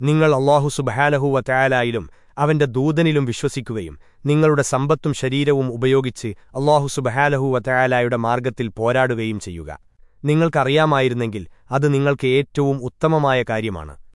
നിങ്ങൾ അള്ളാഹു സുബഹാലഹുവ തയാലായിലും അവന്റെ ദൂതനിലും വിശ്വസിക്കുകയും നിങ്ങളുടെ സമ്പത്തും ശരീരവും ഉപയോഗിച്ച് അള്ളാഹു സുബഹാലഹുവ തയാലായുടെ മാർഗത്തിൽ പോരാടുകയും ചെയ്യുക. നിങ്ങൾക്കറിയാമായിരുന്നെങ്കിൽ അത് നിങ്ങൾക്ക് ഏറ്റവും ഉത്തമമായ കാര്യമാണ്.